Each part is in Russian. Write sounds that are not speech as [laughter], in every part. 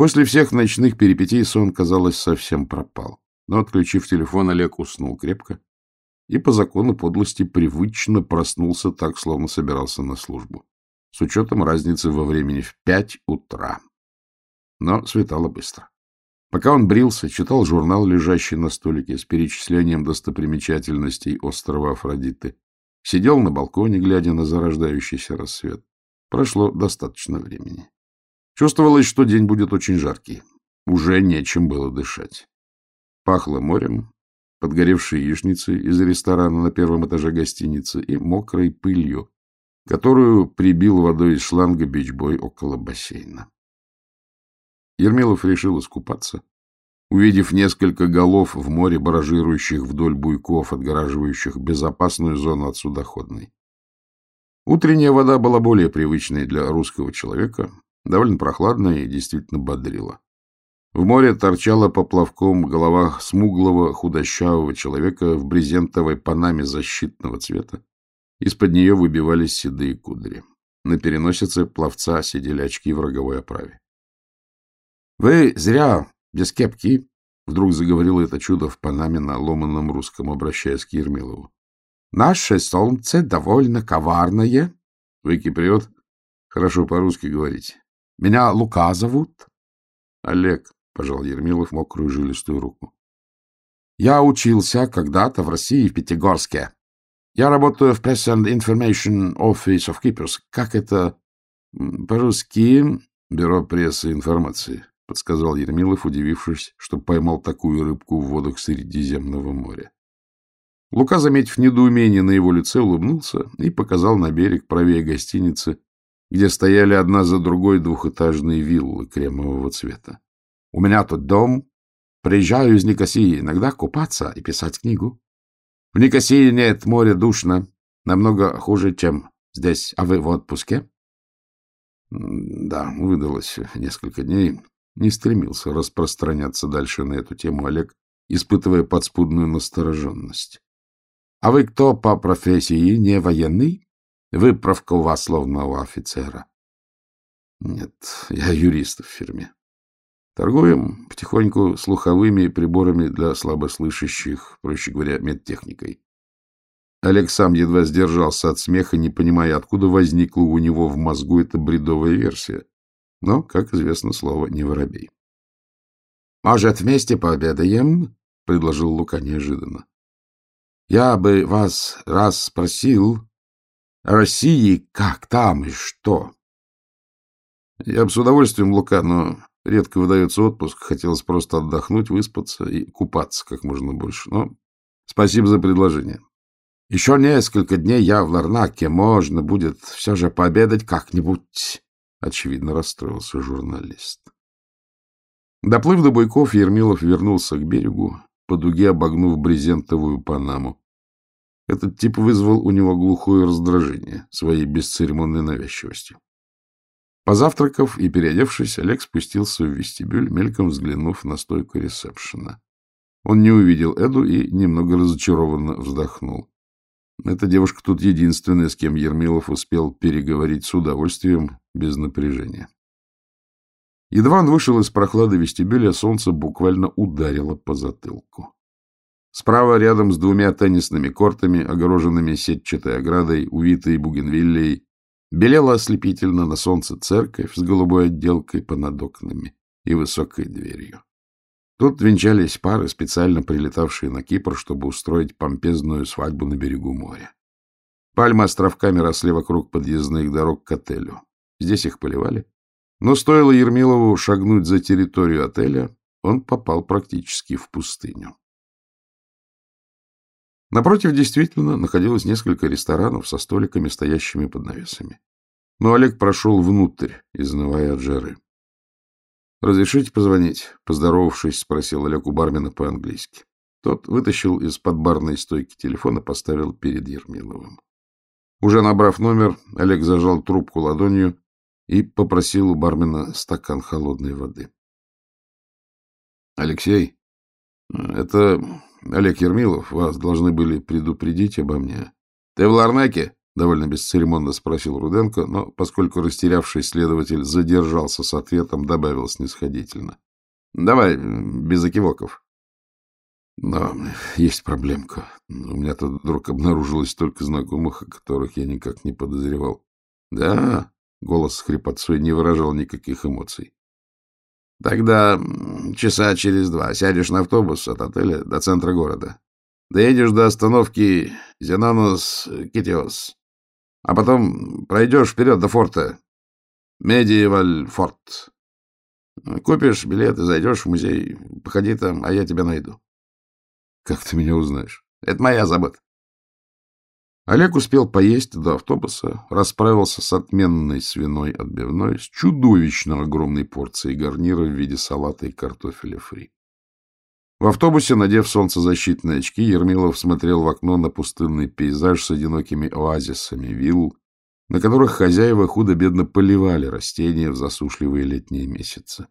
После всех ночных перипетий сон, казалось, совсем пропал. Но, отключив телефон, Олег уснул крепко и по закону подлости привычно проснулся так, словно собирался на службу, с учетом разницы во времени в пять утра. Но светало быстро. Пока он брился, читал журнал, лежащий на столике с перечислением достопримечательностей острова Афродиты, сидел на балконе, глядя на зарождающийся рассвет. Прошло достаточно времени. Чувствовалось, что день будет очень жаркий. Уже нечем было дышать. Пахло морем, подгоревшей яичницей из ресторана на первом этаже гостиницы и мокрой пылью, которую прибил водой из шланга бичбой около бассейна. Ермилов решил искупаться, увидев несколько голов в море, баражирующих вдоль буйков, отгораживающих безопасную зону от судоходной. Утренняя вода была более привычной для русского человека, довольно прохладная и действительно бодрила. В море торчала поплавком голова смуглого худощавого человека в брезентовой панаме защитного цвета. Из-под нее выбивались седые кудри. На переносице пловца сидели очки в роговой оправе. — Вы зря, без кепки, — вдруг заговорило это чудо в Панаме на ломаном русском, обращаясь к Ермилову. — Наше солнце довольно коварное. — Вы киприот? Хорошо по-русски говорите. — Меня Лука зовут. — Олег, — пожал Ермилов мокрую жилистую руку. — Я учился когда-то в России, в Пятигорске. Я работаю в Press and Information Office of Keepers. Как это по-русски? Бюро прессы и информации подсказал Ермилов, удивившись, что поймал такую рыбку в водах Средиземного моря. Лука, заметив недоумение на его лице, улыбнулся и показал на берег правее гостиницы, где стояли одна за другой двухэтажные виллы кремового цвета. — У меня тут дом. Приезжаю из Никосии иногда купаться и писать книгу. В Никосии нет моря душно, намного хуже, чем здесь. А вы в отпуске? — Да, выдалось несколько дней не стремился распространяться дальше на эту тему Олег, испытывая подспудную настороженность. — А вы кто по профессии, не военный? Выправка у вас словно у офицера. — Нет, я юрист в фирме. Торгуем потихоньку слуховыми приборами для слабослышащих, проще говоря, медтехникой. Олег сам едва сдержался от смеха, не понимая, откуда возникла у него в мозгу эта бредовая версия. Но, как известно, слово не воробей. — Может, вместе пообедаем? — предложил Лука неожиданно. — Я бы вас раз спросил, России как там и что? — Я бы с удовольствием, Лука, но редко выдается отпуск. Хотелось просто отдохнуть, выспаться и купаться как можно больше. Но спасибо за предложение. Еще несколько дней я в Ларнаке. Можно будет все же пообедать как-нибудь. Очевидно, расстроился журналист. Доплыв до Буйков, Ермилов вернулся к берегу, по дуге обогнув брезентовую панаму. Этот тип вызвал у него глухое раздражение своей бесцеремонной навязчивостью. Позавтракав и переодевшись, Олег спустился в вестибюль, мельком взглянув на стойку ресепшена. Он не увидел Эду и немного разочарованно вздохнул. Эта девушка тут единственная, с кем Ермилов успел переговорить с удовольствием, без напряжения. Едва он вышел из прохлады вестибюля, солнце буквально ударило по затылку. Справа, рядом с двумя теннисными кортами, огороженными сетчатой оградой, увитой бугенвиллей, белела ослепительно на солнце церковь с голубой отделкой понад окнами и высокой дверью. Тут венчались пары, специально прилетавшие на Кипр, чтобы устроить помпезную свадьбу на берегу моря. Пальмы островками росли вокруг подъездных дорог к отелю. Здесь их поливали. Но стоило Ермилову шагнуть за территорию отеля, он попал практически в пустыню. Напротив действительно находилось несколько ресторанов со столиками, стоящими под навесами. Но Олег прошел внутрь, изнывая от жары. — Разрешите позвонить? — поздоровавшись, спросил Олег у бармена по-английски. Тот вытащил из-под барной стойки телефон и поставил перед Ермиловым. Уже набрав номер, Олег зажал трубку ладонью и попросил у бармена стакан холодной воды. — Алексей, это Олег Ермилов. Вас должны были предупредить обо мне. — Ты в Ларнаке? — довольно бесцеремонно спросил Руденко, но, поскольку растерявший следователь задержался с ответом, добавил снисходительно. — Давай, без окивоков. Но есть проблемка. У меня тут вдруг обнаружилось столько знакомых, о которых я никак не подозревал. — Да, — голос с хрипотцой не выражал никаких эмоций. — Тогда часа через два сядешь на автобус от отеля до центра города. Доедешь до остановки Зенанос-Китиос. А потом пройдешь вперед до форта. Медиеваль форт. Купишь билет и зайдешь в музей. Походи там, а я тебя найду. Как ты меня узнаешь? Это моя забота. Олег успел поесть до автобуса, расправился с отменной свиной отбивной, с чудовищно огромной порцией гарнира в виде салата и картофеля фри. В автобусе, надев солнцезащитные очки, Ермилов смотрел в окно на пустынный пейзаж с одинокими оазисами вилл, на которых хозяева худо-бедно поливали растения в засушливые летние месяцы.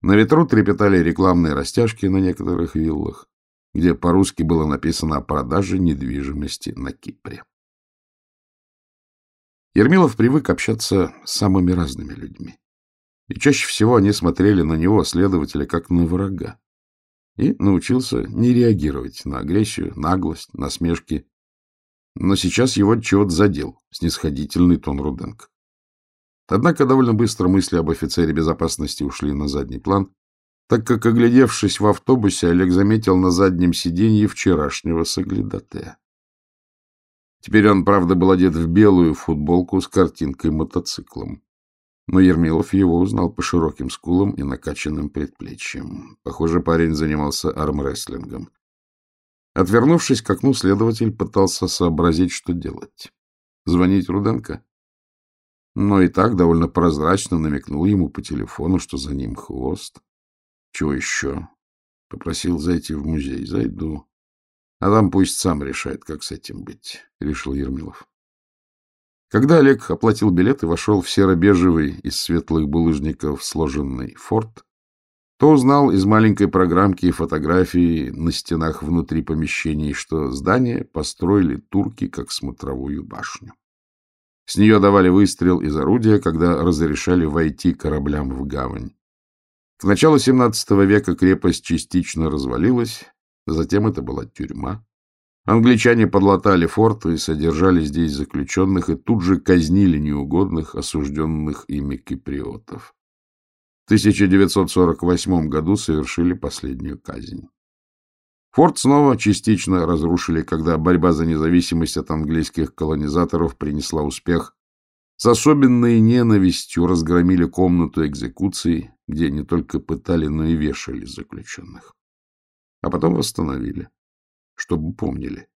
На ветру трепетали рекламные растяжки на некоторых виллах, где по-русски было написано о продаже недвижимости на Кипре. Ермилов привык общаться с самыми разными людьми. И чаще всего они смотрели на него, следователя, как на врага и научился не реагировать на агрессию, наглость, насмешки. Но сейчас его чего-то задел снисходительный тон Руденко. Однако довольно быстро мысли об офицере безопасности ушли на задний план, так как, оглядевшись в автобусе, Олег заметил на заднем сиденье вчерашнего соглядатая. Теперь он, правда, был одет в белую футболку с картинкой мотоциклом но Ермилов его узнал по широким скулам и накачанным предплечьям. Похоже, парень занимался армрестлингом. Отвернувшись к окну, следователь пытался сообразить, что делать. Звонить Руденко? Но и так довольно прозрачно намекнул ему по телефону, что за ним хвост. Чего еще? Попросил зайти в музей. Зайду. А там пусть сам решает, как с этим быть, — решил Ермилов. Когда Олег оплатил билет и вошел в серо-бежевый из светлых булыжников сложенный форт, то узнал из маленькой программки и фотографии на стенах внутри помещений, что здание построили турки как смотровую башню. С нее давали выстрел из орудия, когда разрешали войти кораблям в гавань. К началу XVII века крепость частично развалилась, затем это была тюрьма. Англичане подлатали форт и содержали здесь заключенных и тут же казнили неугодных, осужденных ими киприотов. В 1948 году совершили последнюю казнь. Форт снова частично разрушили, когда борьба за независимость от английских колонизаторов принесла успех. С особенной ненавистью разгромили комнату экзекуции, где не только пытали, но и вешали заключенных. А потом восстановили чтобы помнили.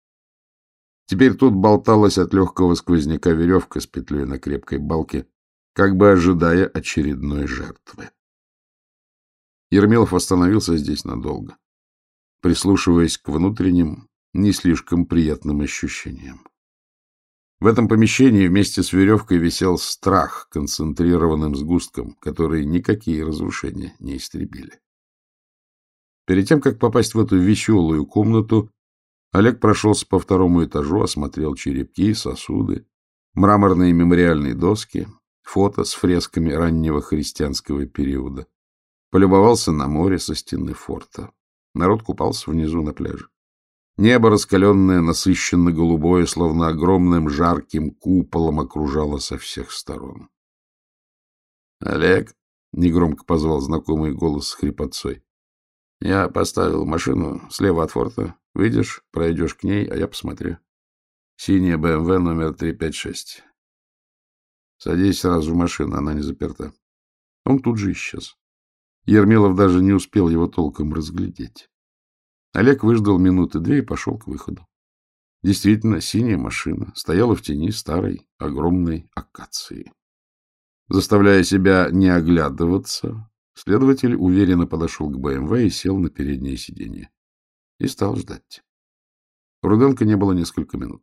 Теперь тут болталась от легкого сквозняка веревка с петлей на крепкой балке, как бы ожидая очередной жертвы. Ермилов остановился здесь надолго, прислушиваясь к внутренним, не слишком приятным ощущениям. В этом помещении вместе с веревкой висел страх концентрированным сгустком, который никакие разрушения не истребили. Перед тем, как попасть в эту веселую комнату, Олег прошелся по второму этажу, осмотрел черепки, сосуды, мраморные мемориальные доски, фото с фресками раннего христианского периода. Полюбовался на море со стены форта. Народ купался внизу на пляже. Небо, раскаленное, насыщенно голубое, словно огромным жарким куполом, окружало со всех сторон. — Олег, — негромко позвал знакомый голос с хрипотцой, — я поставил машину слева от форта, Выйдешь, пройдешь к ней, а я посмотрю. Синяя БМВ номер 356. Садись сразу в машину, она не заперта. Он тут же исчез. Ермилов даже не успел его толком разглядеть. Олег выждал минуты две и пошел к выходу. Действительно, синяя машина стояла в тени старой, огромной акации. Заставляя себя не оглядываться, следователь уверенно подошел к БМВ и сел на переднее сиденье и стал ждать. Руденко не было несколько минут.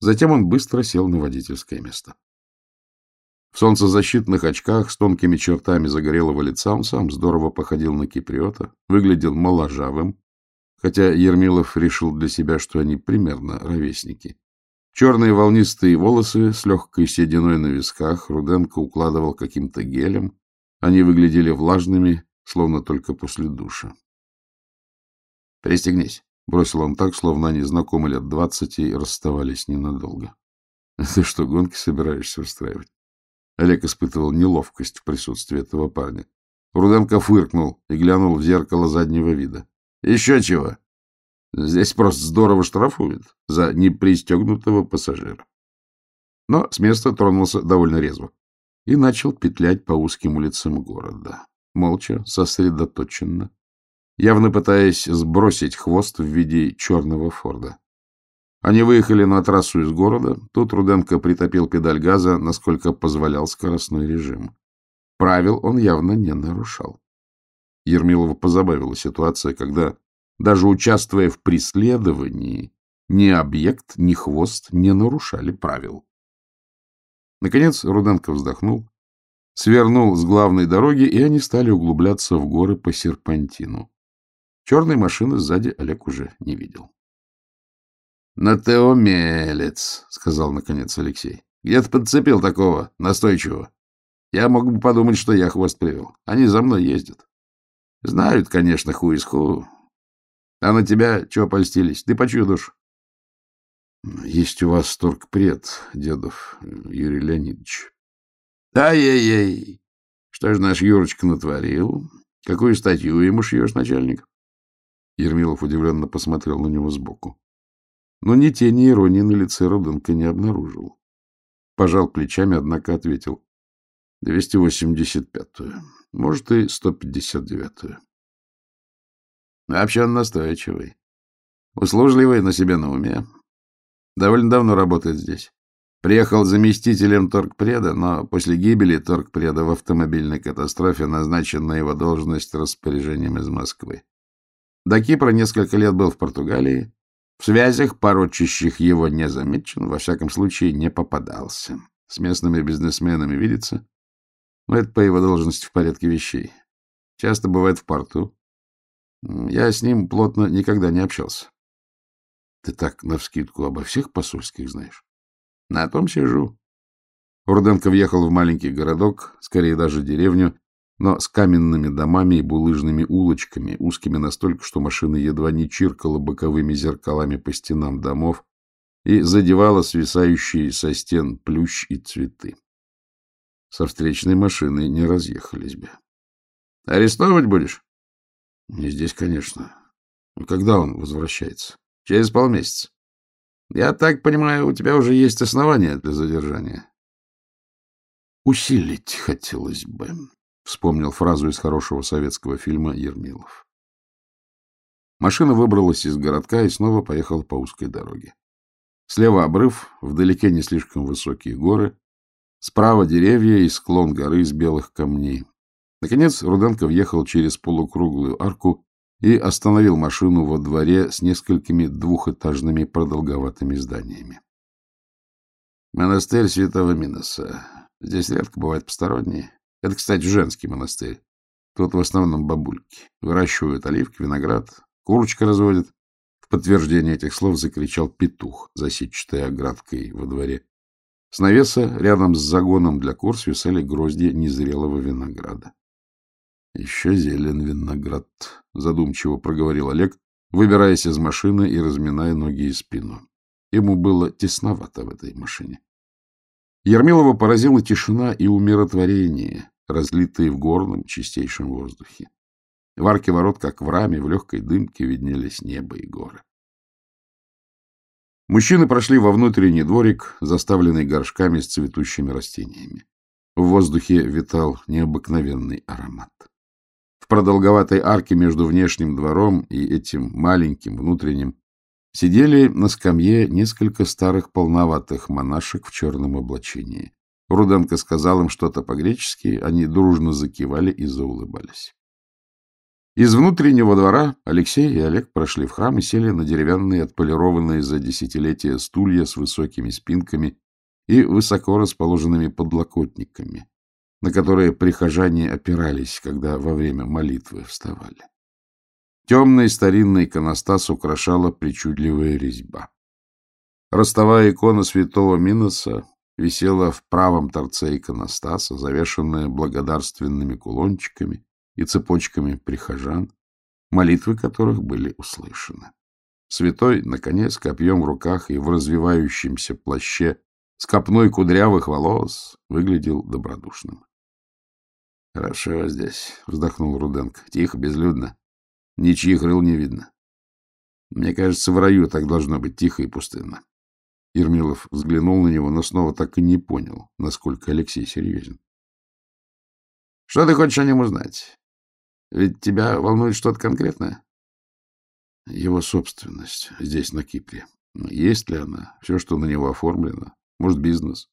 Затем он быстро сел на водительское место. В солнцезащитных очках с тонкими чертами загорелого лица он сам здорово походил на киприота, выглядел моложавым, хотя Ермилов решил для себя, что они примерно ровесники. Черные волнистые волосы с легкой сединой на висках Руденко укладывал каким-то гелем. Они выглядели влажными, словно только после душа. — Пристегнись, — бросил он так, словно они знакомы лет двадцать и расставались ненадолго. — Ты что, гонки собираешься устраивать? Олег испытывал неловкость в присутствии этого парня. Руденко фыркнул и глянул в зеркало заднего вида. — Еще чего? Здесь просто здорово штрафуют за непристегнутого пассажира. Но с места тронулся довольно резво и начал петлять по узким улицам города. Молча, сосредоточенно, явно пытаясь сбросить хвост в виде черного Форда. Они выехали на трассу из города. Тут Руденко притопил педаль газа, насколько позволял скоростной режим. Правил он явно не нарушал. Ермилова позабавила ситуация, когда даже участвуя в преследовании, ни объект, ни хвост не нарушали правил. Наконец Руденко вздохнул, свернул с главной дороги, и они стали углубляться в горы по серпантину. Черной машины сзади Олег уже не видел. — На ты умелец, — сказал наконец Алексей. — Где ты подцепил такого настойчивого? Я мог бы подумать, что я хвост привел. Они за мной ездят. Знают, конечно, ху из ху, а на тебя чего польстились? Ты по чью душу? Есть у вас торгпред, дедов Юрий Леонидович. Ай-яй-яй! Что же наш Юрочка натворил? Какую статью ему шьешь, начальник? Ермилов удивленно посмотрел на него сбоку. Но ни тени иронии на лице Руденко не обнаружил. Пожал плечами, однако ответил. — 285-ю. Может, и 159-ю. Вообще он настойчивый. Услужливый, на себе на уме. Довольно давно работает здесь. Приехал заместителем торгпреда, но после гибели торгпреда в автомобильной катастрофе назначен на его должность распоряжением из Москвы. До Кипра несколько лет был в Португалии. В связях, порочащих его, не замечен, во всяком случае не попадался. С местными бизнесменами видится. Но это по его должности в порядке вещей. Часто бывает в порту, я с ним плотно никогда не общался. Ты так навскидку обо всех посольских знаешь? На том сижу. Руденко въехал в маленький городок, скорее даже деревню, но с каменными домами и булыжными улочками, узкими настолько, что машина едва не чиркала боковыми зеркалами по стенам домов и задевала свисающие со стен плющ и цветы. Со встречной машиной не разъехались бы. — Арестовывать будешь? Не здесь, конечно. Но когда он возвращается? Через полмесяца. Я так понимаю, у тебя уже есть основания для задержания. Усилить хотелось бы, вспомнил фразу из хорошего советского фильма Ермилов. Машина выбралась из городка и снова поехала по узкой дороге. Слева обрыв, вдалеке не слишком высокие горы, справа деревья и склон горы из белых камней. Наконец Руденко въехал через полукруглую арку и остановил машину во дворе с несколькими двухэтажными продолговатыми зданиями. Монастырь Святого Миноса. Здесь редко бывают посторонние. Это, кстати, женский монастырь. Тут в основном бабульки. Выращивают оливки, виноград, курочка разводят. В подтверждение этих слов закричал петух, засечатой оградкой во дворе. С навеса рядом с загоном для кур свисали грозди незрелого винограда. — Еще зелен виноград, — задумчиво проговорил Олег, выбираясь из машины и разминая ноги и спину. Ему было тесновато в этой машине. Ермилова поразила тишина и умиротворение, разлитые в горном чистейшем воздухе. В арке ворот, как в раме, в легкой дымке виднелись небо и горы. Мужчины прошли во внутренний дворик, заставленный горшками с цветущими растениями. В воздухе витал необыкновенный аромат продолговатой арке между внешним двором и этим маленьким внутренним сидели на скамье несколько старых полноватых монашек в черном облачении. Руденко сказал им что-то по-гречески, они дружно закивали и заулыбались. Из внутреннего двора Алексей и Олег прошли в храм и сели на деревянные, отполированные за десятилетия стулья с высокими спинками и высоко расположенными подлокотниками, на которые прихожане опирались, когда во время молитвы вставали. Темный старинный иконостас украшала причудливая резьба. Ростовая икона святого Миноса висела в правом торце иконостаса, завешенная благодарственными кулончиками и цепочками прихожан, молитвы которых были услышаны. Святой, наконец, копьем в руках и в развивающемся плаще с копной кудрявых волос выглядел добродушным. — Хорошо здесь, — вздохнул Руденко. — Тихо, безлюдно. Ничьих рыл не видно. Мне кажется, в раю так должно быть тихо и пустынно. Ермилов взглянул на него, но снова так и не понял, насколько Алексей серьезен. — Что ты хочешь о нем узнать? Ведь тебя волнует что-то конкретное? — Его собственность здесь, на Кипре. Есть ли она? Все, что на него оформлено? Может, бизнес?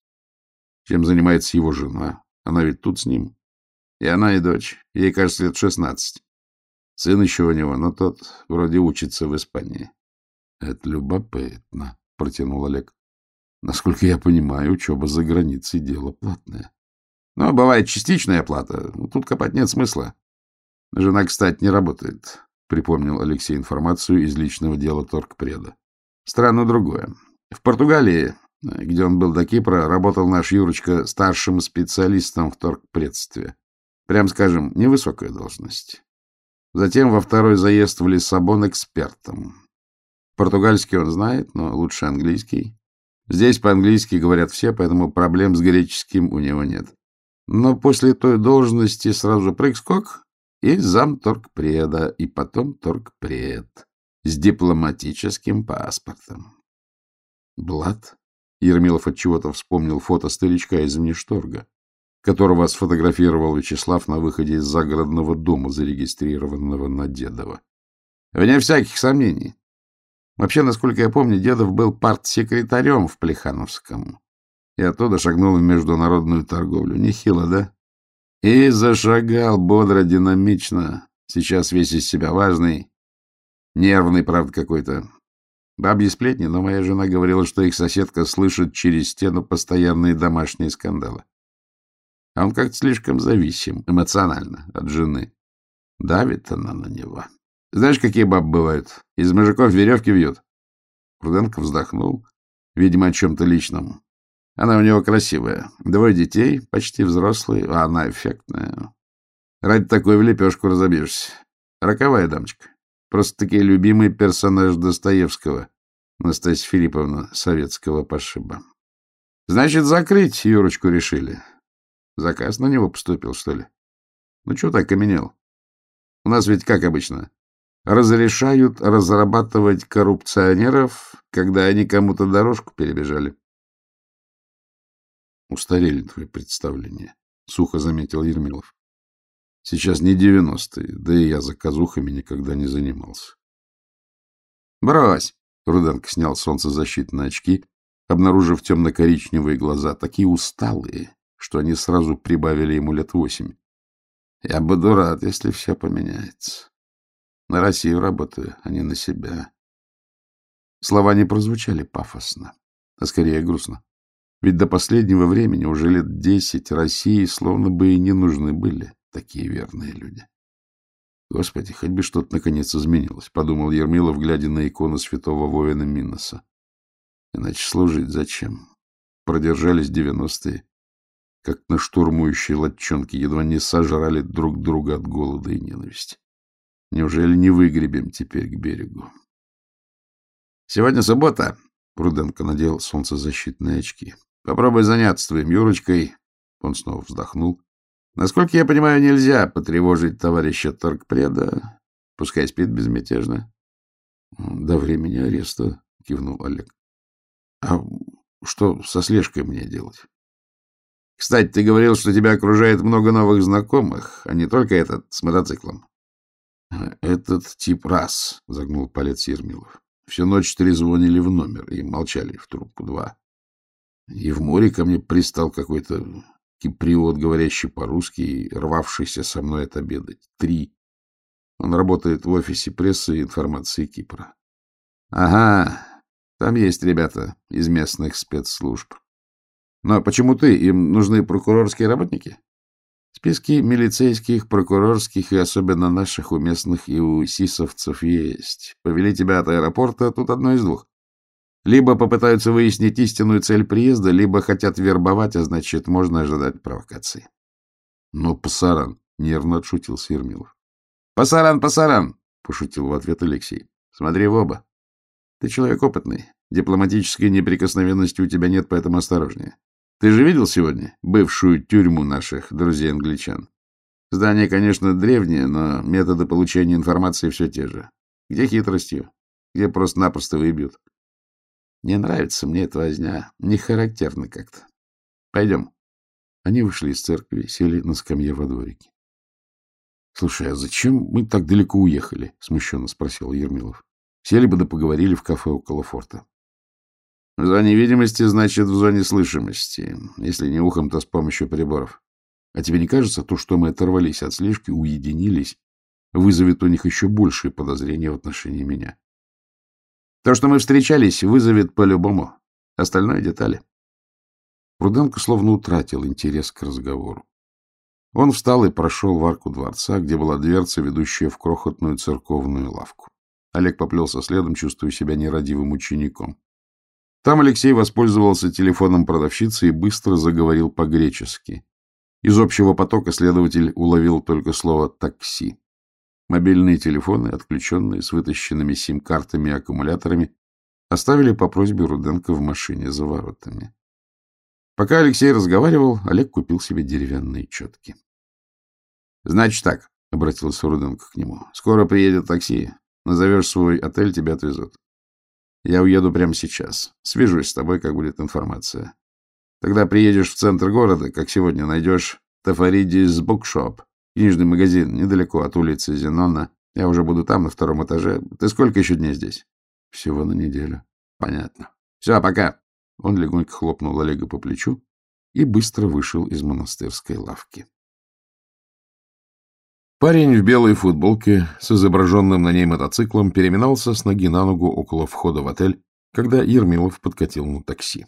Чем занимается его жена? Она ведь тут с ним. И она, и дочь. Ей, кажется, лет шестнадцать. Сын еще у него, но тот вроде учится в Испании. — Это любопытно, — протянул Олег. — Насколько я понимаю, учеба за границей — дело платное. — Но бывает частичная оплата. Тут копать нет смысла. Жена, кстати, не работает, — припомнил Алексей информацию из личного дела торгпреда. Странно другое. В Португалии, где он был до Кипра, работал наш Юрочка старшим специалистом в торгпредстве. Прям скажем, невысокая должность. Затем во второй заезд в Лиссабон экспертом. Португальский он знает, но лучше английский. Здесь по-английски говорят все, поэтому проблем с греческим у него нет. Но после той должности сразу прыг-скок и зам торгпреда, и потом торгпред с дипломатическим паспортом. Блад? Ермилов от чего-то вспомнил фото старичка из Внешторга которого сфотографировал Вячеслав на выходе из загородного дома, зарегистрированного на Дедова. Вне всяких сомнений. Вообще, насколько я помню, Дедов был партсекретарем в Плехановском. И оттуда шагнул в международную торговлю. Нехило, да? И зашагал бодро, динамично. Сейчас весь из себя важный. Нервный, правда, какой-то. Бабьи сплетни, но моя жена говорила, что их соседка слышит через стену постоянные домашние скандалы. А он как-то слишком зависим эмоционально от жены. Давит она на него. Знаешь, какие бабы бывают? Из мужиков веревки вьют. Руденко вздохнул, видимо, о чем-то личном. Она у него красивая. Двое детей, почти взрослые, а она эффектная. Ради такой в лепешку разобьешься. Роковая дамочка. Просто-таки любимый персонаж Достоевского, Настасья Филипповна, советского пошиба. Значит, закрыть Юрочку решили. Заказ на него поступил, что ли? Ну, что так каменел? У нас ведь как обычно. Разрешают разрабатывать коррупционеров, когда они кому-то дорожку перебежали. Устарели твои представления, — сухо заметил Ермилов. Сейчас не девяностые, да и я заказухами никогда не занимался. Брось! Руденко снял солнцезащитные очки, обнаружив темно-коричневые глаза, такие усталые, что они сразу прибавили ему лет восемь. Я буду рад, если все поменяется. На Россию работаю, а не на себя. Слова не прозвучали пафосно, а скорее грустно. Ведь до последнего времени, уже лет десять, России словно бы и не нужны были такие верные люди. Господи, хоть бы что-то наконец изменилось, — подумал Ермилов, глядя на икону святого воина Миноса. Иначе служить зачем? Продержались девяностые, как на штурмующие лодчонки, едва не сожрали друг друга от голода и ненависти. Неужели не выгребем теперь к берегу? Сегодня суббота. Пруденко надел солнцезащитные очки. Попробуй заняться твоим Юрочкой. Он снова вздохнул. Насколько я понимаю, нельзя потревожить товарища торгпреда. Пускай спит безмятежно. До времени ареста, кивнул Олег. А что со слежкой мне делать? Кстати, ты говорил, что тебя окружает много новых знакомых, а не только этот с мотоциклом. — Этот тип раз, — загнул палец Ермилов. Всю ночь трезвонили в номер и молчали в трубку два. И в море ко мне пристал какой-то киприот, говорящий по-русски и рвавшийся со мной отобедать. Три. Он работает в офисе прессы и информации Кипра. — Ага, там есть ребята из местных спецслужб. Но почему ты? Им нужны прокурорские работники? Списки милицейских, прокурорских и особенно наших у местных и у сисовцев есть. Повели тебя от аэропорта, тут одно из двух. Либо попытаются выяснить истинную цель приезда, либо хотят вербовать, а значит, можно ожидать провокации. — Ну, пасаран, — нервно отшутился Ермилов. — Пасаран, пасаран, — пошутил в ответ Алексей. — Смотри в оба. Ты человек опытный. Дипломатической неприкосновенности у тебя нет, поэтому осторожнее. Ты же видел сегодня бывшую тюрьму наших друзей-англичан? Здание, конечно, древнее, но методы получения информации все те же. Где хитростью? Где просто-напросто выбьют? Не нравится мне эта возня. Не характерно как-то. Пойдем. Они вышли из церкви, сели на скамье во дворике. — Слушай, а зачем мы так далеко уехали? — смущенно спросил Ермилов. — Сели бы да поговорили в кафе около форта. — В зоне видимости, значит, в зоне слышимости. Если не ухом, то с помощью приборов. А тебе не кажется, то, что мы оторвались от слежки, уединились, вызовет у них еще большие подозрения в отношении меня? То, что мы встречались, вызовет по-любому. Остальное — детали. Руденко словно утратил интерес к разговору. Он встал и прошел в арку дворца, где была дверца, ведущая в крохотную церковную лавку. Олег поплелся следом, чувствуя себя нерадивым учеником. Там Алексей воспользовался телефоном продавщицы и быстро заговорил по-гречески. Из общего потока следователь уловил только слово «такси». Мобильные телефоны, отключенные с вытащенными сим-картами и аккумуляторами, оставили по просьбе Руденко в машине за воротами. Пока Алексей разговаривал, Олег купил себе деревянные четки. — Значит так, — обратился Руденко к нему, — скоро приедет такси. Назовешь свой отель, тебя отвезут. Я уеду прямо сейчас. Свяжусь с тобой, как будет информация. Тогда приедешь в центр города, как сегодня, найдешь Тафаридис Букшоп, книжный магазин, недалеко от улицы Зенона. Я уже буду там, на втором этаже. Ты сколько еще дней здесь? Всего на неделю. Понятно. Все, пока. Он легонько хлопнул Олега по плечу и быстро вышел из монастырской лавки. Парень в белой футболке с изображенным на ней мотоциклом переминался с ноги на ногу около входа в отель, когда Ермилов подкатил на такси.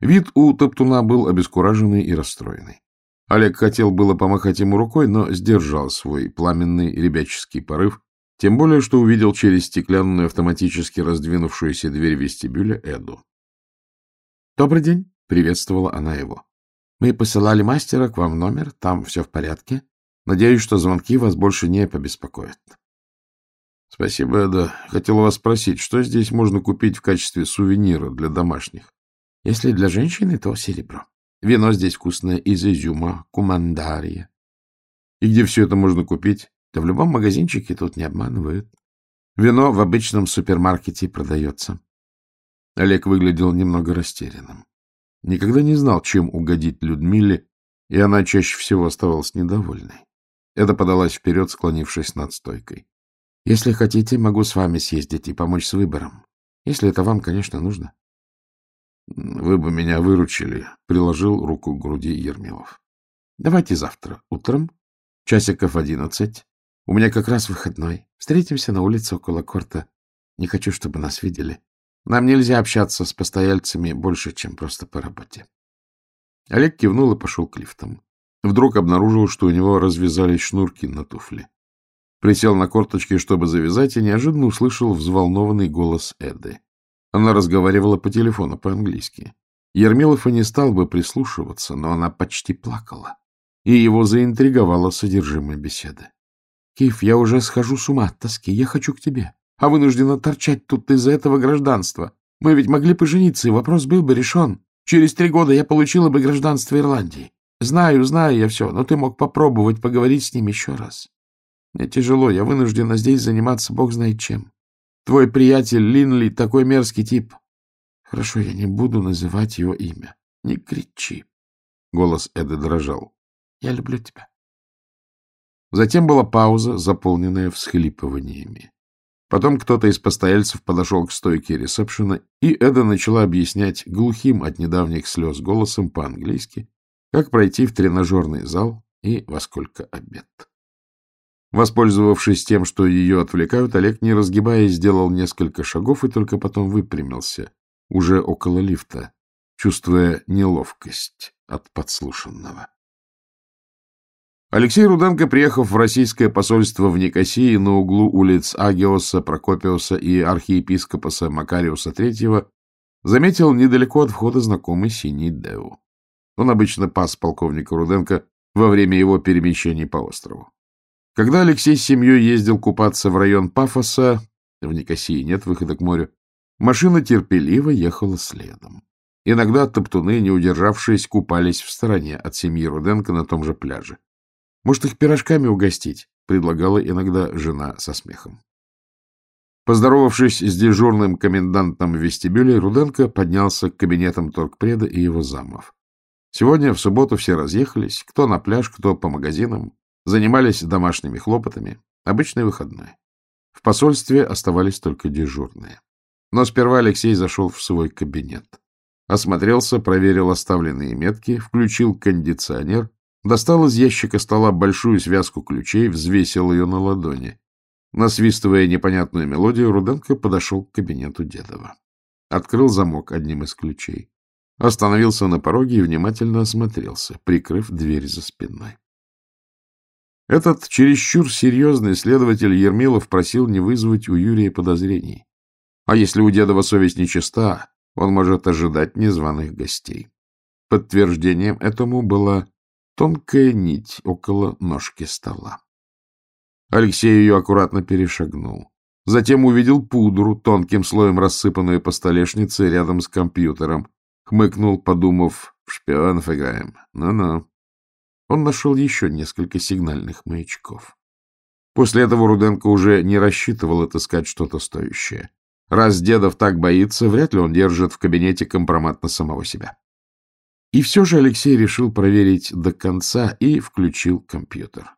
Вид у Топтуна был обескураженный и расстроенный. Олег хотел было помахать ему рукой, но сдержал свой пламенный ребяческий порыв, тем более, что увидел через стеклянную автоматически раздвинувшуюся дверь вестибюля Эду. — Добрый день, — приветствовала она его. — Мы посылали мастера к вам в номер, там все в порядке. Надеюсь, что звонки вас больше не побеспокоят. — Спасибо, Эда. Хотел вас спросить, что здесь можно купить в качестве сувенира для домашних? Если для женщины, то серебро. Вино здесь вкусное из изюма, кумандария. И где все это можно купить? Да в любом магазинчике тут не обманывают. Вино в обычном супермаркете продается. Олег выглядел немного растерянным. Никогда не знал, чем угодить Людмиле, и она чаще всего оставалась недовольной. Это подалась вперед, склонившись над стойкой. — Если хотите, могу с вами съездить и помочь с выбором. Если это вам, конечно, нужно. — Вы бы меня выручили, — приложил руку к груди Ермилов. — Давайте завтра, утром, часиков одиннадцать. У меня как раз выходной. Встретимся на улице около корта. Не хочу, чтобы нас видели. Нам нельзя общаться с постояльцами больше, чем просто по работе. Олег кивнул и пошел к лифтам. Вдруг обнаружил, что у него развязались шнурки на туфле. Присел на корточки, чтобы завязать, и неожиданно услышал взволнованный голос Эды. Она разговаривала по телефону по-английски. Ермилов и не стал бы прислушиваться, но она почти плакала, и его заинтриговало содержимое беседы. — Киф, я уже схожу с ума от тоски, я хочу к тебе, а вынуждена торчать тут из-за этого гражданства. Мы ведь могли пожениться, и вопрос был бы решен. Через три года я получила бы гражданство Ирландии. Знаю, знаю я все, но ты мог попробовать поговорить с ним еще раз. Мне тяжело, я вынуждена здесь заниматься бог знает чем. Твой приятель Линли такой мерзкий тип. Хорошо, я не буду называть его имя. Не кричи. Голос Эды дрожал. Я люблю тебя. Затем была пауза, заполненная всхлипываниями. Потом кто-то из постояльцев подошел к стойке ресепшена, и Эда начала объяснять глухим от недавних слез голосом по-английски, как пройти в тренажерный зал и во сколько обед. Воспользовавшись тем, что ее отвлекают, Олег, не разгибаясь, сделал несколько шагов и только потом выпрямился, уже около лифта, чувствуя неловкость от подслушанного. Алексей Руденко, приехав в российское посольство в Никосии на углу улиц Агиоса, Прокопиуса и архиепископоса Макариуса III, заметил недалеко от входа знакомый синий Деу. Он обычно пас полковника Руденко во время его перемещений по острову. Когда Алексей с семьей ездил купаться в район Пафоса, в Никосии нет выхода к морю, машина терпеливо ехала следом. Иногда топтуны, не удержавшись, купались в стороне от семьи Руденко на том же пляже. Может, их пирожками угостить? — предлагала иногда жена со смехом. Поздоровавшись с дежурным комендантом в вестибюле, Руденко поднялся к кабинетам торгпреда и его замов. Сегодня, в субботу, все разъехались, кто на пляж, кто по магазинам, занимались домашними хлопотами. Обычный выходной. В посольстве оставались только дежурные. Но сперва Алексей зашел в свой кабинет. Осмотрелся, проверил оставленные метки, включил кондиционер Достал из ящика стола большую связку ключей, взвесил ее на ладони. Насвистывая непонятную мелодию, Руденко подошел к кабинету Дедова. Открыл замок одним из ключей. Остановился на пороге и внимательно осмотрелся, прикрыв дверь за спиной. Этот чересчур серьезный следователь Ермилов просил не вызвать у Юрия подозрений. А если у Дедова совесть нечиста, он может ожидать незваных гостей. Подтверждением этому была тонкая нить около ножки стола. Алексей ее аккуратно перешагнул. Затем увидел пудру, тонким слоем рассыпанную по столешнице рядом с компьютером. Хмыкнул, подумав, в шпионов играем. Ну-ну. Он нашел еще несколько сигнальных маячков. После этого Руденко уже не рассчитывал отыскать что-то стоящее. Раз Дедов так боится, вряд ли он держит в кабинете компромат на самого себя. И все же Алексей решил проверить до конца и включил компьютер.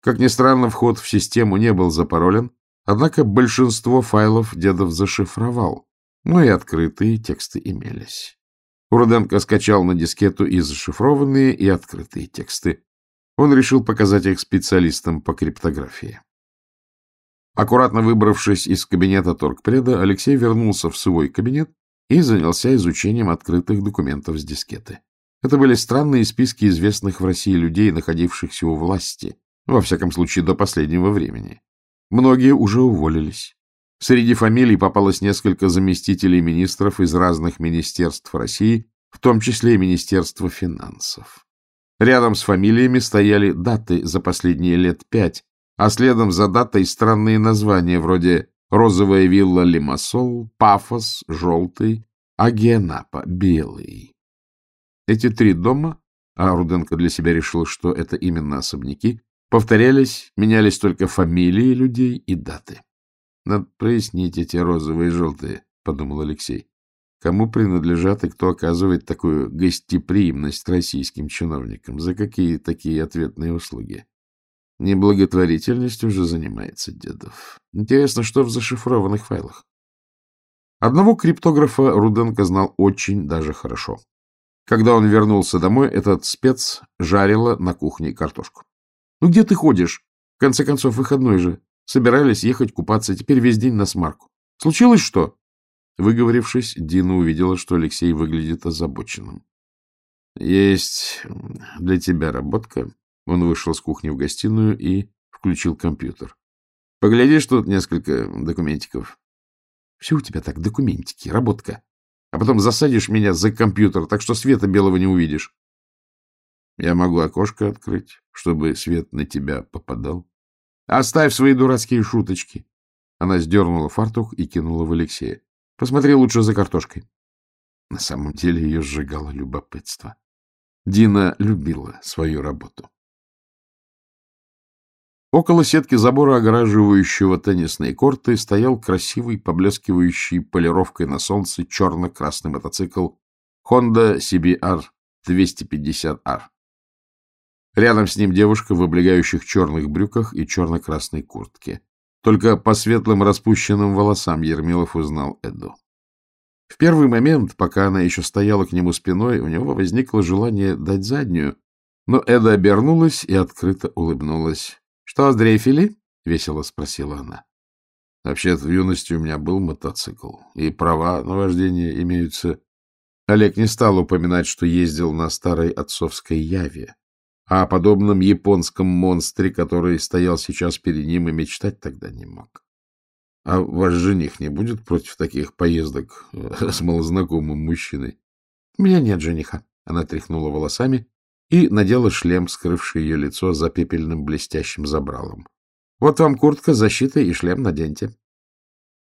Как ни странно, вход в систему не был запаролен, однако большинство файлов Дедов зашифровал, но и открытые тексты имелись. Уроденко скачал на дискету и зашифрованные, и открытые тексты. Он решил показать их специалистам по криптографии. Аккуратно выбравшись из кабинета торгпреда, Алексей вернулся в свой кабинет и занялся изучением открытых документов с дискеты. Это были странные списки известных в России людей, находившихся у власти, во всяком случае до последнего времени. Многие уже уволились. Среди фамилий попалось несколько заместителей министров из разных министерств России, в том числе и Министерство финансов. Рядом с фамилиями стояли даты за последние лет пять, а следом за датой странные названия вроде розовая вилла Лимассол, Пафос, желтый, а белый. Эти три дома, а Руденко для себя решил, что это именно особняки, повторялись, менялись только фамилии людей и даты. Надо прояснить эти розовые и желтые, — подумал Алексей. Кому принадлежат и кто оказывает такую гостеприимность российским чиновникам? За какие такие ответные услуги? Неблаготворительностью уже занимается Дедов. Интересно, что в зашифрованных файлах? Одного криптографа Руденко знал очень даже хорошо. Когда он вернулся домой, этот спец жарила на кухне картошку. — Ну где ты ходишь? В конце концов, выходной же. Собирались ехать купаться, теперь весь день на смарку. Случилось что? Выговорившись, Дина увидела, что Алексей выглядит озабоченным. — Есть для тебя работка, он вышел с кухни в гостиную и включил компьютер. — Поглядишь, тут несколько документиков. — Все у тебя так, документики, работка. А потом засадишь меня за компьютер, так что света белого не увидишь. Я могу окошко открыть, чтобы свет на тебя попадал. Оставь свои дурацкие шуточки. Она сдернула фартук и кинула в Алексея. Посмотри лучше за картошкой. На самом деле ее сжигало любопытство. Дина любила свою работу. Около сетки забора, огораживающего теннисные корты, стоял красивый, поблескивающий полировкой на солнце черно-красный мотоцикл Honda CBR 250R. Рядом с ним девушка в облегающих черных брюках и черно-красной куртке. Только по светлым распущенным волосам Ермилов узнал Эду. В первый момент, пока она еще стояла к нему спиной, у него возникло желание дать заднюю, но Эда обернулась и открыто улыбнулась. — Что, сдрейфили? — весело спросила она. — Вообще-то в юности у меня был мотоцикл, и права на вождение имеются. Олег не стал упоминать, что ездил на старой отцовской Яве. А о подобном японском монстре, который стоял сейчас перед ним и мечтать тогда не мог. — А ваш жених не будет против таких поездок э, с малознакомым мужчиной? — У меня нет жениха. Она тряхнула волосами и надела шлем, скрывший ее лицо за пепельным блестящим забралом. — Вот вам куртка, защита и шлем наденьте.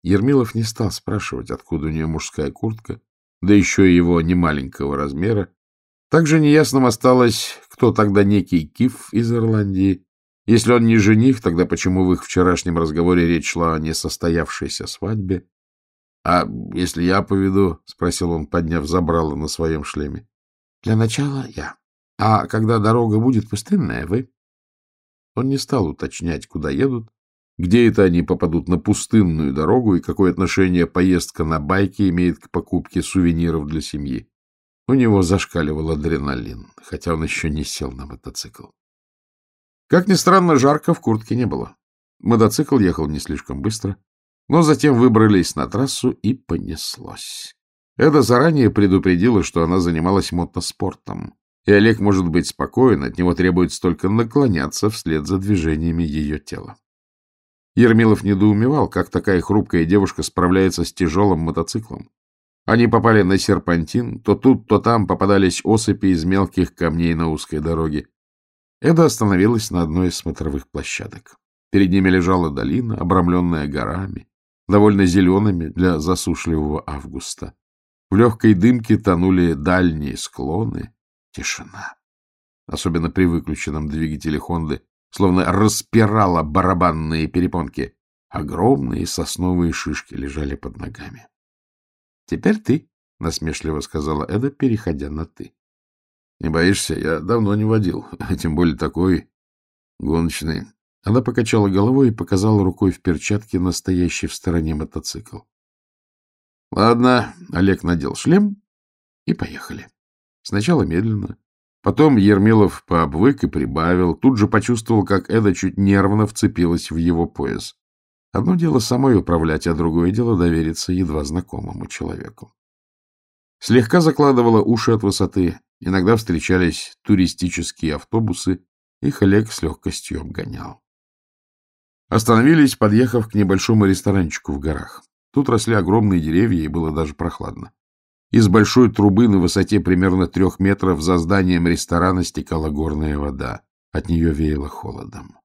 Ермилов не стал спрашивать, откуда у нее мужская куртка, да еще и его немаленького размера. Также неясным осталось, кто тогда некий Киф из Ирландии, если он не жених, тогда почему в их вчерашнем разговоре речь шла о несостоявшейся свадьбе? — А если я поведу? — спросил он, подняв забрало на своем шлеме. — Для начала я. А когда дорога будет пустынная, вы? Он не стал уточнять, куда едут, где это они попадут на пустынную дорогу и какое отношение поездка на байке имеет к покупке сувениров для семьи. У него зашкаливал адреналин, хотя он еще не сел на мотоцикл. Как ни странно, жарко в куртке не было. Мотоцикл ехал не слишком быстро, но затем выбрались на трассу и понеслось. Эда заранее предупредила, что она занималась мотоспортом, и Олег может быть спокоен, от него требуется только наклоняться вслед за движениями ее тела. Ермилов недоумевал, как такая хрупкая девушка справляется с тяжелым мотоциклом. Они попали на серпантин, то тут, то там попадались осыпи из мелких камней на узкой дороге. Эда остановилась на одной из смотровых площадок. Перед ними лежала долина, обрамленная горами, довольно зелеными для засушливого августа. В легкой дымке тонули дальние склоны. Тишина. Особенно при выключенном двигателе Хонды, словно распирала барабанные перепонки. Огромные сосновые шишки лежали под ногами. — Теперь ты, — насмешливо сказала Эда, переходя на «ты». — Не боишься? Я давно не водил, [laughs] тем более такой гоночный. Она покачала головой и показала рукой в перчатке настоящий в стороне мотоцикл. — Ладно, Олег надел шлем, и поехали. Сначала медленно. Потом Ермилов пообвык и прибавил. Тут же почувствовал, как Эда чуть нервно вцепилась в его пояс. Одно дело самой управлять, а другое дело довериться едва знакомому человеку. Слегка закладывала уши от высоты, Иногда встречались туристические автобусы, их Олег с легкостью обгонял. Остановились, подъехав к небольшому ресторанчику в горах. Тут росли огромные деревья, и было даже прохладно. Из большой трубы на высоте примерно трех метров за зданием ресторана стекала горная вода. От нее веяло холодом.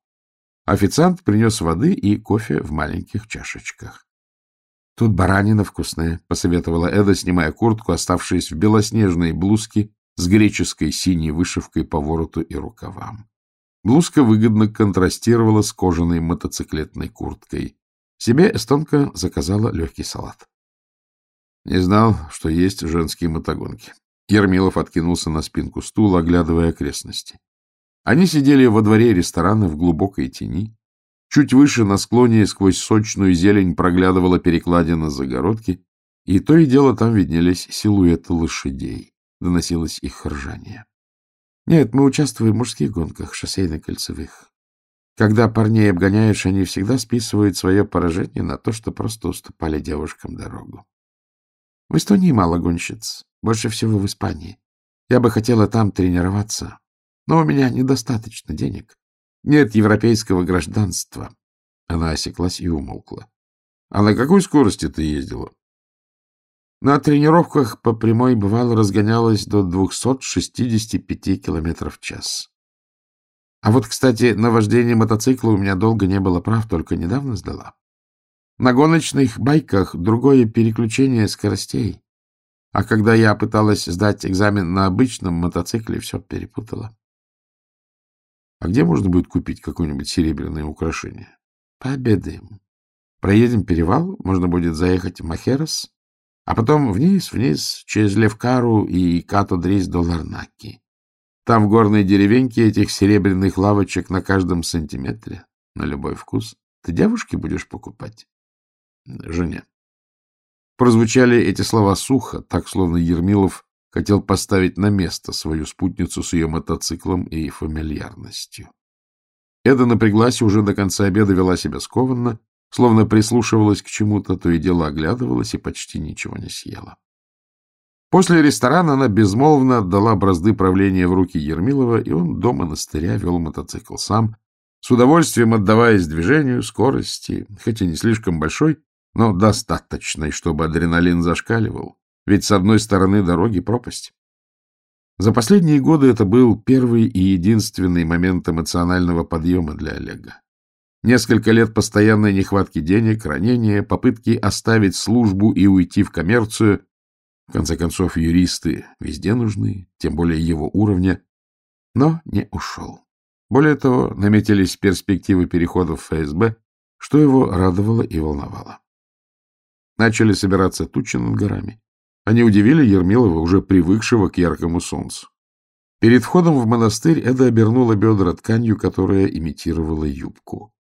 Официант принес воды и кофе в маленьких чашечках. — Тут баранина вкусная, — посоветовала Эда, снимая куртку, оставшись в белоснежной блузке с греческой синей вышивкой по вороту и рукавам. Блузка выгодно контрастировала с кожаной мотоциклетной курткой. Себе эстонка заказала легкий салат. Не знал, что есть женские мотогонки. Ермилов откинулся на спинку стула, оглядывая окрестности. Они сидели во дворе ресторана в глубокой тени. Чуть выше на склоне сквозь сочную зелень проглядывала перекладина загородки, и то и дело там виднелись силуэты лошадей доносилось их ржание. Нет, мы участвуем в мужских гонках, шоссейно-кольцевых. Когда парней обгоняешь, они всегда списывают свое поражение на то, что просто уступали девушкам дорогу. В Эстонии мало гонщиц, больше всего в Испании. Я бы хотела там тренироваться, но у меня недостаточно денег. Нет европейского гражданства. Она осеклась и умолкла. — А на какой скорости ты ездила? На тренировках по прямой бывало разгонялось до 265 км в час. А вот, кстати, на вождение мотоцикла у меня долго не было прав, только недавно сдала. На гоночных байках другое переключение скоростей. А когда я пыталась сдать экзамен на обычном мотоцикле, все перепутала. А где можно будет купить какое-нибудь серебряное украшение? Пообедаем. Проедем перевал, можно будет заехать в Махерос, а потом вниз-вниз, через Левкару и Като-Дрис до Ларнаки. Там в горной деревеньке этих серебряных лавочек на каждом сантиметре, на любой вкус. Ты девушке будешь покупать? Жене. Прозвучали эти слова сухо, так, словно Ермилов хотел поставить на место свою спутницу с ее мотоциклом и фамильярностью. Эда напряглась и уже до конца обеда вела себя скованно, словно прислушивалась к чему-то, то и дело оглядывалась и почти ничего не съела. После ресторана она безмолвно отдала бразды правления в руки Ермилова, и он до монастыря вел мотоцикл сам, с удовольствием отдаваясь движению, скорости, хоть и не слишком большой, но достаточной, чтобы адреналин зашкаливал, ведь с одной стороны дороги пропасть. За последние годы это был первый и единственный момент эмоционального подъема для Олега. Несколько лет постоянной нехватки денег, ранения, попытки оставить службу и уйти в коммерцию. В конце концов, юристы везде нужны, тем более его уровня, но не ушел. Более того, наметились перспективы перехода в ФСБ, что его радовало и волновало. Начали собираться тучи над горами. Они удивили Ермилова, уже привыкшего к яркому солнцу. Перед входом в монастырь Эда обернула бедра тканью, которая имитировала юбку.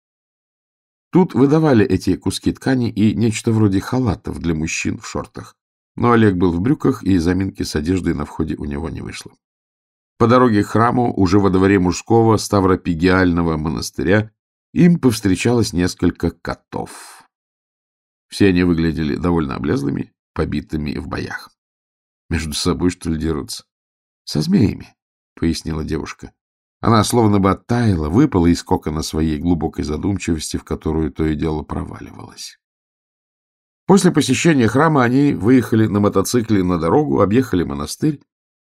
Тут выдавали эти куски ткани и нечто вроде халатов для мужчин в шортах. Но Олег был в брюках, и заминки с одеждой на входе у него не вышло. По дороге к храму, уже во дворе мужского ставропигиального монастыря, им повстречалось несколько котов. Все они выглядели довольно облезлыми, побитыми в боях. Между собой, что ли, дерутся? — Со змеями, — пояснила девушка. Она словно бы оттаяла, выпала из кокона своей глубокой задумчивости, в которую то и дело проваливалась. После посещения храма они выехали на мотоцикле на дорогу, объехали монастырь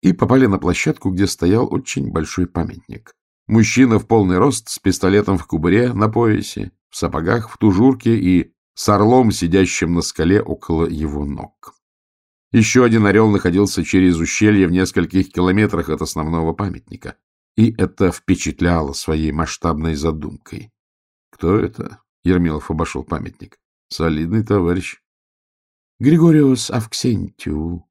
и попали на площадку, где стоял очень большой памятник. Мужчина в полный рост, с пистолетом в кубуре, на поясе, в сапогах, в тужурке и с орлом, сидящим на скале около его ног. Еще один орел находился через ущелье в нескольких километрах от основного памятника, и это впечатляло своей масштабной задумкой. — Кто это? — Ермилов обошел памятник. — Солидный товарищ. — Григориус Авксентию,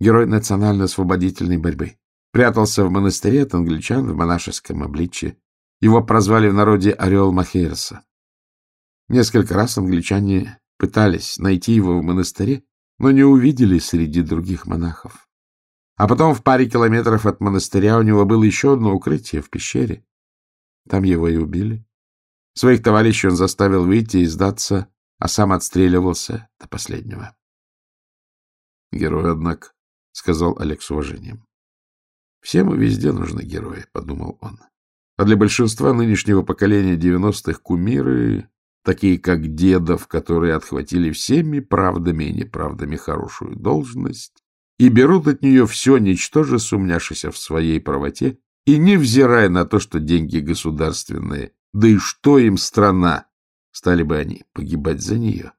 герой национально-освободительной борьбы. Прятался в монастыре от англичан в монашеском обличье. Его прозвали в народе Орел Махерса. Несколько раз англичане пытались найти его в монастыре, но не увидели среди других монахов. А потом в паре километров от монастыря у него было еще одно укрытие в пещере. Там его и убили. Своих товарищей он заставил выйти и сдаться, а сам отстреливался до последнего. — Герой, однако, — сказал Олег с уважением. — Всем и везде нужны герои, — подумал он. А для большинства нынешнего поколения девяностых кумиры такие как дедов, которые отхватили всеми правдами и неправдами хорошую должность и берут от нее все, ничтоже сумняшися в своей правоте, и невзирая на то, что деньги государственные, да и что им страна, стали бы они погибать за нее.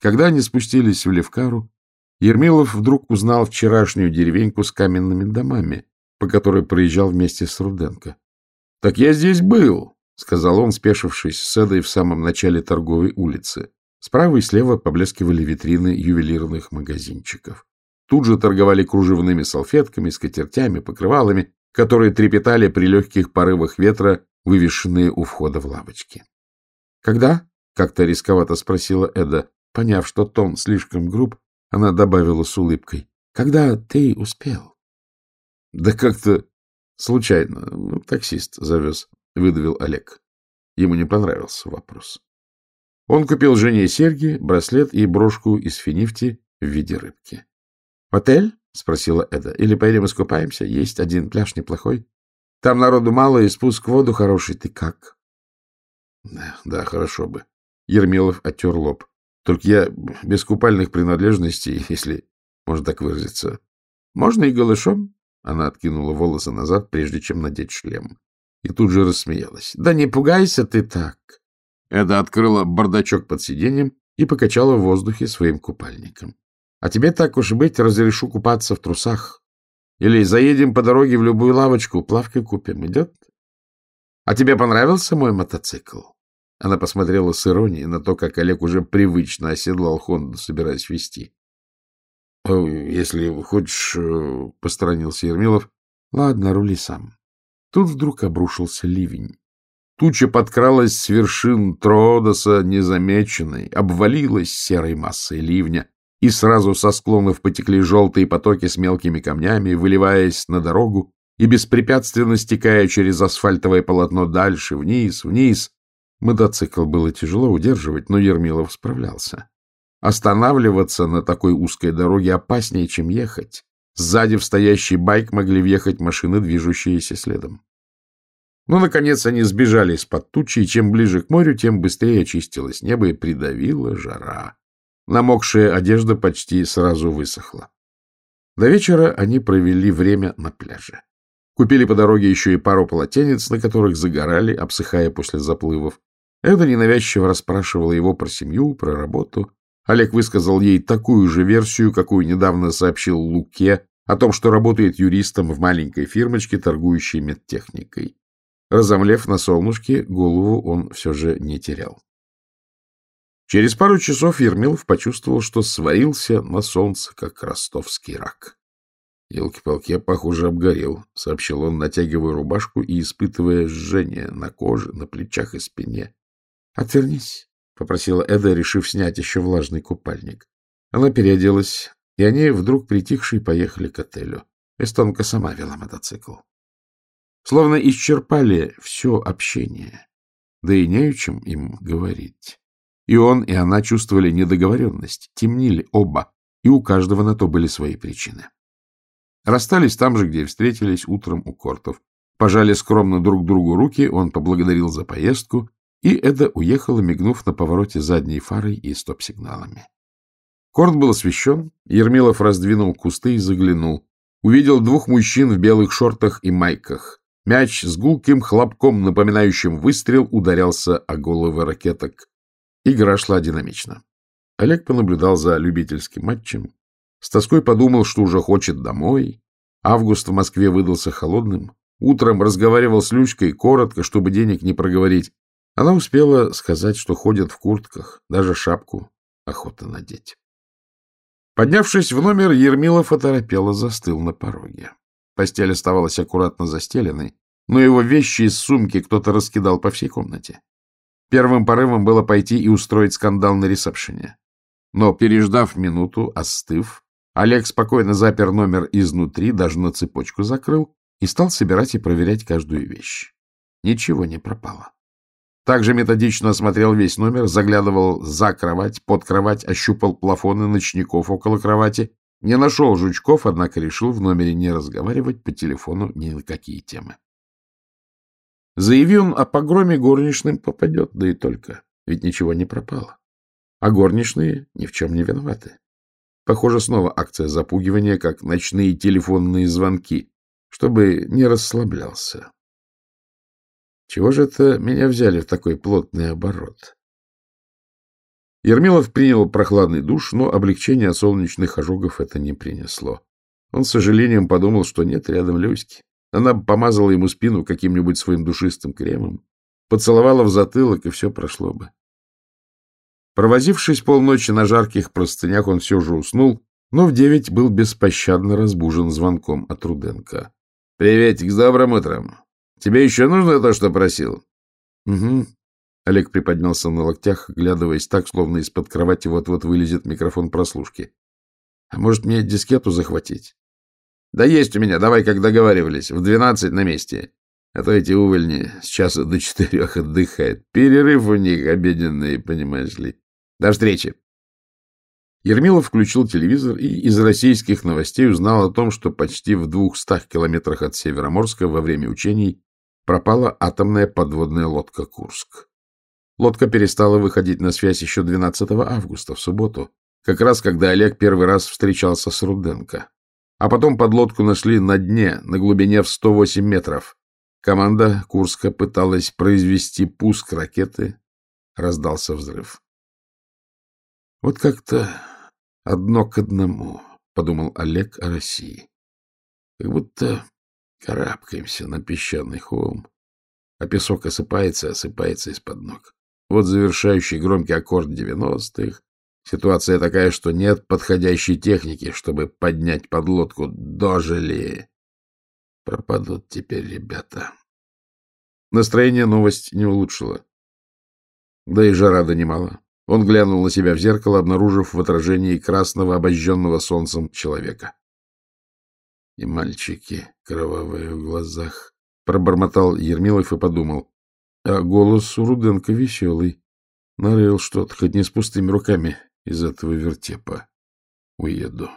Когда они спустились в Левкару, Ермилов вдруг узнал вчерашнюю деревеньку с каменными домами, по которой проезжал вместе с Руденко. — Так я здесь был, — сказал он, спешившись с Эдой в самом начале торговой улицы. Справа и слева поблескивали витрины ювелирных магазинчиков. Тут же торговали кружевными салфетками, скатертями, покрывалами, которые трепетали при легких порывах ветра, вывешенные у входа в лавочки. — Когда? — как-то рисковато спросила Эда. Поняв, что тон слишком груб, она добавила с улыбкой. — Когда ты успел? — Да как-то случайно. Ну, таксист завез. — выдавил Олег. Ему не понравился вопрос. Он купил жене серьги, браслет и брошку из финифти в виде рыбки. — Отель? — спросила Эда. — Или поедем искупаемся? Есть один пляж неплохой. Там народу мало и спуск в воду хороший. Ты как? Да, — Да, хорошо бы. Ермилов оттер лоб. Только я без купальных принадлежностей, [laughs] если можно так выразиться. — Можно и голышом? Она откинула волосы назад, прежде чем надеть шлем и тут же рассмеялась. — Да не пугайся ты так! Эда открыла бардачок под сиденьем и покачала в воздухе своим купальником. — А тебе так уж быть, разрешу купаться в трусах. Или заедем по дороге в любую лавочку, плавкой купим. Идет? — А тебе понравился мой мотоцикл? Она посмотрела с иронией на то, как Олег уже привычно оседлал Хонду, собираясь вести. — Если хочешь, э, — посторонился Ермилов. — Ладно, рули сам. Тут вдруг обрушился ливень. Туча подкралась с вершин Троодоса незамеченной, обвалилась серой массой ливня, и сразу со склонов потекли желтые потоки с мелкими камнями, выливаясь на дорогу и беспрепятственно стекая через асфальтовое полотно дальше, вниз, вниз. Мотоцикл было тяжело удерживать, но Ермилов справлялся. Останавливаться на такой узкой дороге опаснее, чем ехать. Сзади в стоящий байк могли въехать машины, движущиеся следом. Но, ну, наконец, они сбежали из-под тучи, и чем ближе к морю, тем быстрее очистилось небо и придавила жара. Намокшая одежда почти сразу высохла. До вечера они провели время на пляже. Купили по дороге еще и пару полотенец, на которых загорали, обсыхая после заплывов. Это ненавязчиво расспрашивала его про семью, про работу. Олег высказал ей такую же версию, какую недавно сообщил Луке, о том, что работает юристом в маленькой фирмочке, торгующей медтехникой. Разомлев на солнышке, голову он все же не терял. Через пару часов Ермилов почувствовал, что сварился на солнце, как ростовский рак. «Елки-палки, похоже, обгорел», — сообщил он, натягивая рубашку и испытывая жжение на коже, на плечах и спине. «Отвернись», — попросила Эда, решив снять еще влажный купальник. Она переоделась, и они, вдруг притихшие, поехали к отелю. Эстонка сама вела мотоцикл. Словно исчерпали все общение, да и не о чем им говорить. И он, и она чувствовали недоговоренность, темнили оба, и у каждого на то были свои причины. Расстались там же, где встретились утром у кортов. Пожали скромно друг другу руки, он поблагодарил за поездку, и Эда уехала, мигнув на повороте задней фарой и стоп-сигналами. Корт был освещен, Ермилов раздвинул кусты и заглянул. Увидел двух мужчин в белых шортах и майках. Мяч с гулким хлопком, напоминающим выстрел, ударялся о головы ракеток. Игра шла динамично. Олег понаблюдал за любительским матчем. С тоской подумал, что уже хочет домой. Август в Москве выдался холодным. Утром разговаривал с Люськой коротко, чтобы денег не проговорить. Она успела сказать, что ходят в куртках, даже шапку охота надеть. Поднявшись в номер, Ермилов оторопело застыл на пороге. Постель оставалась аккуратно застеленной, но его вещи из сумки кто-то раскидал по всей комнате. Первым порывом было пойти и устроить скандал на ресепшене. Но, переждав минуту, остыв, Олег спокойно запер номер изнутри, даже на цепочку закрыл, и стал собирать и проверять каждую вещь. Ничего не пропало. Также методично осмотрел весь номер, заглядывал за кровать, под кровать, ощупал плафоны ночников около кровати не нашел жучков, однако решил в номере не разговаривать по телефону ни на какие темы. Заявил он о погроме горничным попадет, да и только, ведь ничего не пропало. А горничные ни в чем не виноваты. Похоже, снова акция запугивания, как ночные телефонные звонки, чтобы не расслаблялся. Чего же это меня взяли в такой плотный оборот? Ермилов принял прохладный душ, но облегчения солнечных ожогов это не принесло. Он с сожалением подумал, что нет рядом Люськи. Она помазала ему спину каким-нибудь своим душистым кремом, поцеловала в затылок, и все прошло бы. Провозившись полночи на жарких простынях, он все же уснул, но в девять был беспощадно разбужен звонком от Руденко. — Приветик, с добрым утром. Тебе еще нужно то, что просил? — Угу, Олег приподнялся на локтях, глядываясь так, словно из-под кровати вот-вот вылезет микрофон прослушки. — А может, мне дискету захватить? — Да есть у меня, давай, как договаривались, в двенадцать на месте. А то эти увольни с часа до четырех отдыхают. Перерыв у них обеденный, понимаешь ли. До встречи. Ермилов включил телевизор и из российских новостей узнал о том, что почти в двухстах километрах от Североморска во время учений пропала атомная подводная лодка «Курск». Лодка перестала выходить на связь еще 12 августа, в субботу, как раз когда Олег первый раз встречался с Руденко. А потом подлодку нашли на дне, на глубине в 108 метров. Команда Курска пыталась произвести пуск ракеты. Раздался взрыв. Вот как-то одно к одному, — подумал Олег о России. Как будто карабкаемся на песчаный холм, а песок осыпается и осыпается из-под ног. Вот завершающий громкий аккорд девяностых. Ситуация такая, что нет подходящей техники, чтобы поднять подлодку. Дожили. Пропадут теперь ребята. Настроение новость не улучшила. Да и жара донимала. Он глянул на себя в зеркало, обнаружив в отражении красного, обожженного солнцем человека. И мальчики, кровавые в глазах, пробормотал Ермилов и подумал. А голос у Руденко веселый. Нарыл что-то, хоть не с пустыми руками из этого вертепа уеду.